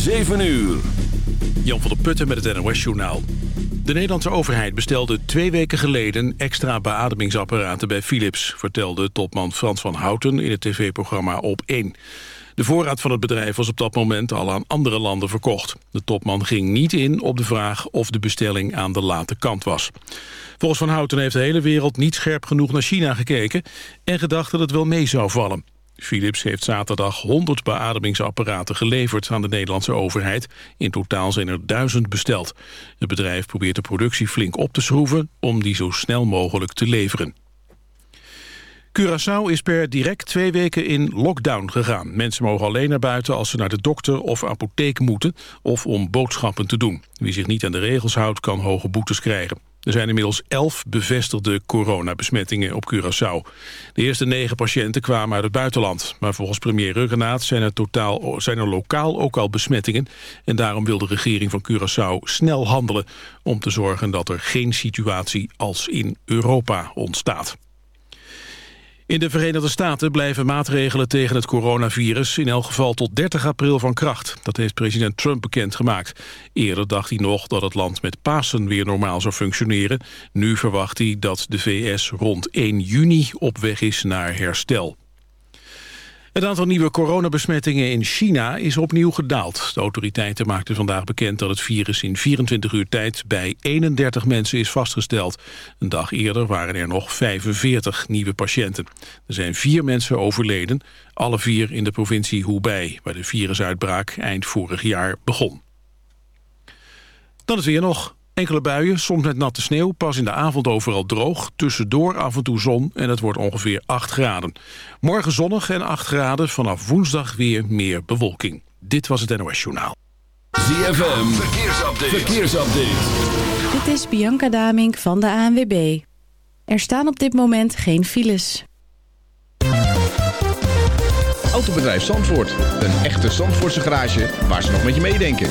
7 uur. Jan van der Putten met het NOS-journaal. De Nederlandse overheid bestelde twee weken geleden extra beademingsapparaten bij Philips, vertelde topman Frans van Houten in het tv-programma Op 1. De voorraad van het bedrijf was op dat moment al aan andere landen verkocht. De topman ging niet in op de vraag of de bestelling aan de late kant was. Volgens Van Houten heeft de hele wereld niet scherp genoeg naar China gekeken... en gedacht dat het wel mee zou vallen. Philips heeft zaterdag 100 beademingsapparaten geleverd aan de Nederlandse overheid. In totaal zijn er duizend besteld. Het bedrijf probeert de productie flink op te schroeven om die zo snel mogelijk te leveren. Curaçao is per direct twee weken in lockdown gegaan. Mensen mogen alleen naar buiten als ze naar de dokter of apotheek moeten... of om boodschappen te doen. Wie zich niet aan de regels houdt, kan hoge boetes krijgen. Er zijn inmiddels elf bevestigde coronabesmettingen op Curaçao. De eerste negen patiënten kwamen uit het buitenland. Maar volgens premier Ruggenaat zijn er, totaal, zijn er lokaal ook al besmettingen. En daarom wil de regering van Curaçao snel handelen... om te zorgen dat er geen situatie als in Europa ontstaat. In de Verenigde Staten blijven maatregelen tegen het coronavirus in elk geval tot 30 april van kracht. Dat heeft president Trump bekendgemaakt. Eerder dacht hij nog dat het land met Pasen weer normaal zou functioneren. Nu verwacht hij dat de VS rond 1 juni op weg is naar herstel. Het aantal nieuwe coronabesmettingen in China is opnieuw gedaald. De autoriteiten maakten vandaag bekend dat het virus in 24 uur tijd bij 31 mensen is vastgesteld. Een dag eerder waren er nog 45 nieuwe patiënten. Er zijn vier mensen overleden, alle vier in de provincie Hubei, waar de virusuitbraak eind vorig jaar begon. Dan is weer nog. Enkele buien, soms met natte sneeuw, pas in de avond overal droog. Tussendoor af en toe zon en het wordt ongeveer 8 graden. Morgen zonnig en 8 graden, vanaf woensdag weer meer bewolking. Dit was het NOS Journaal. ZFM, verkeersupdate. verkeersupdate. Dit is Bianca Damink van de ANWB. Er staan op dit moment geen files. Autobedrijf Zandvoort. Een echte Zandvoortse garage waar ze nog met je meedenken.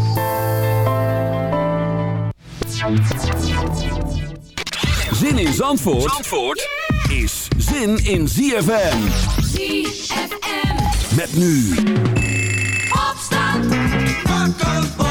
Zandvoort, Zandvoort is zin in ZFM. ZFM. Met nu. Opstand. Wakker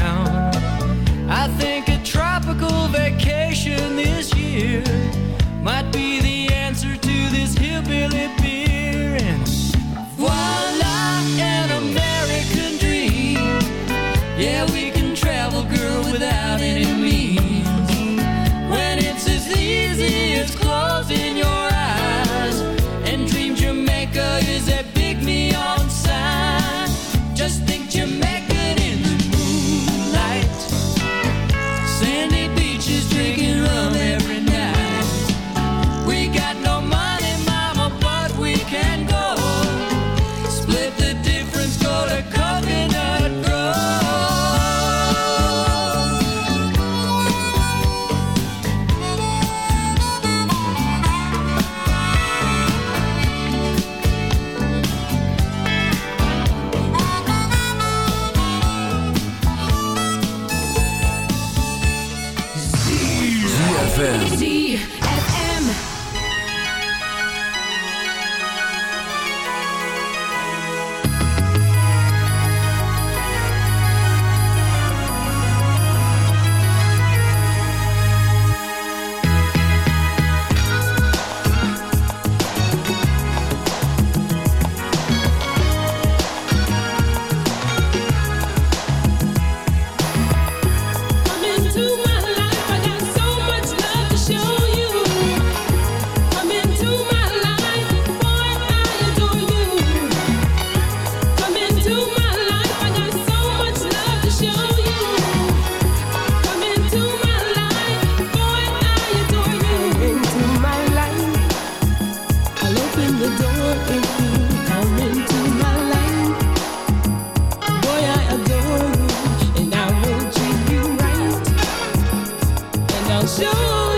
Show.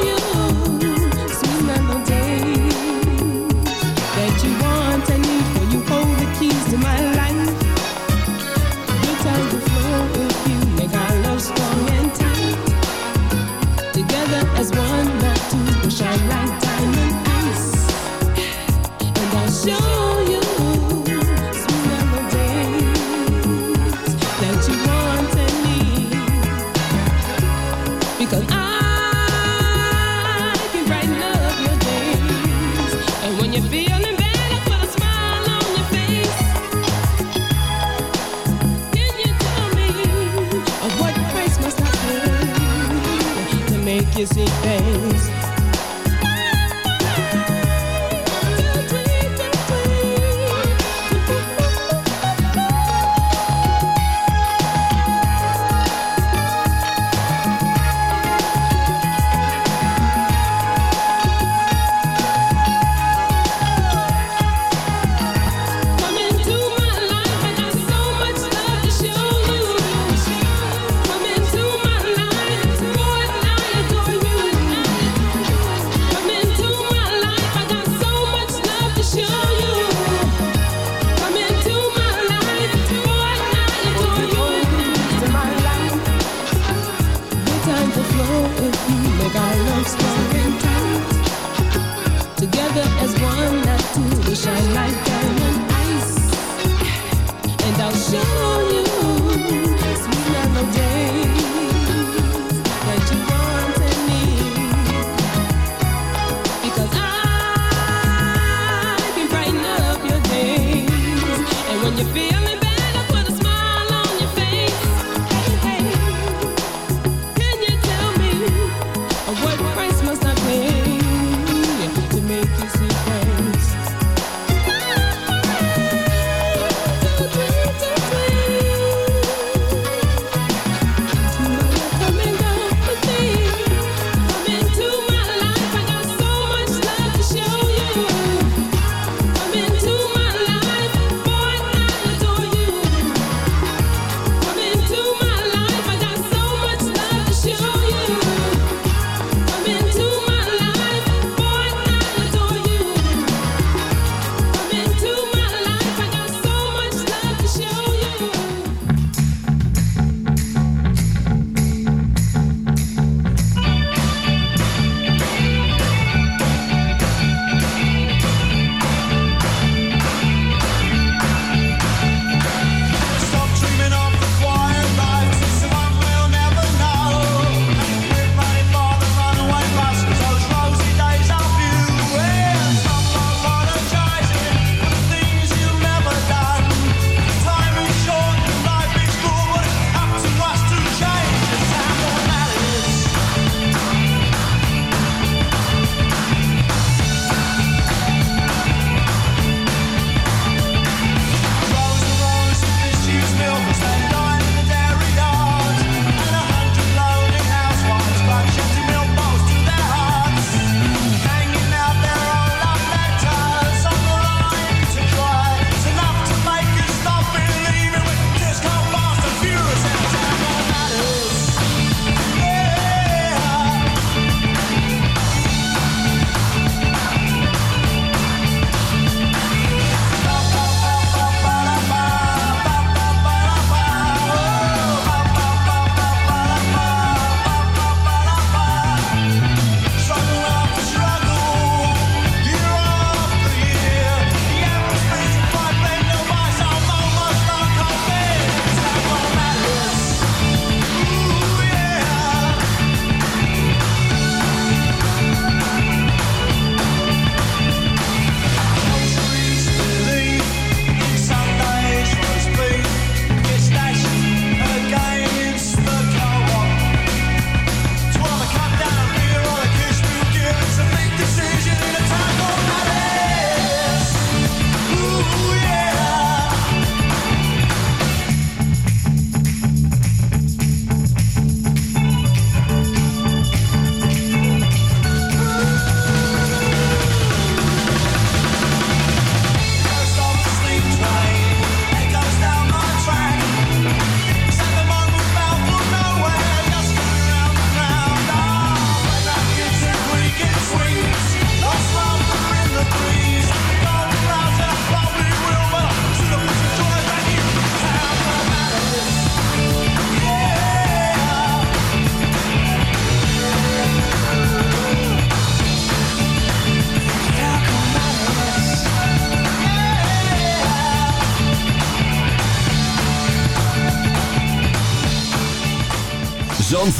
when you feel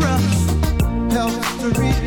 rough health to reach.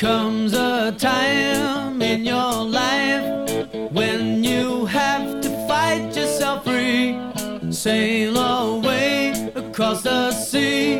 comes a time in your life when you have to fight yourself free, sail away across the sea.